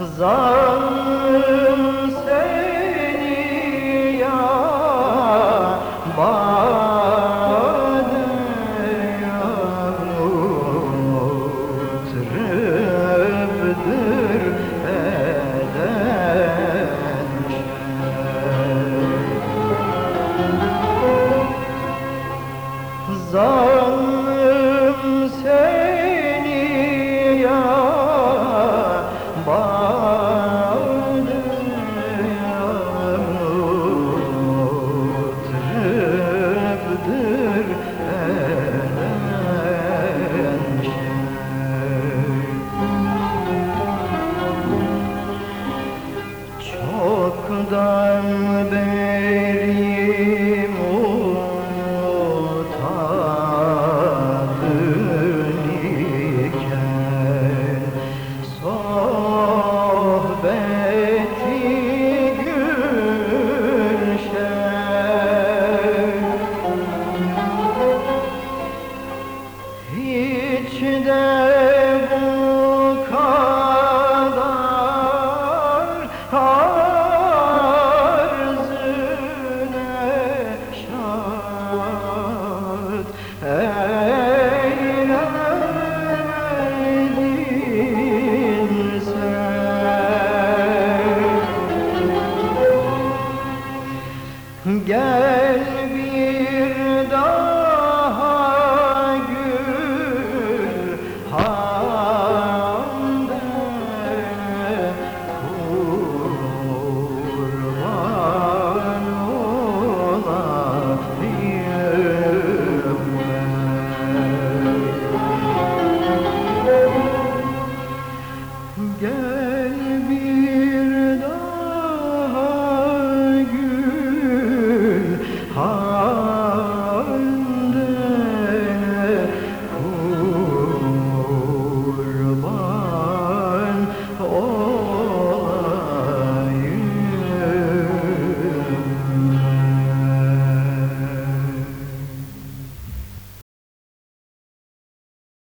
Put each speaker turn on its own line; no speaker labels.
Zalim seni ya bana yavrum Trıbdır eden Gel bir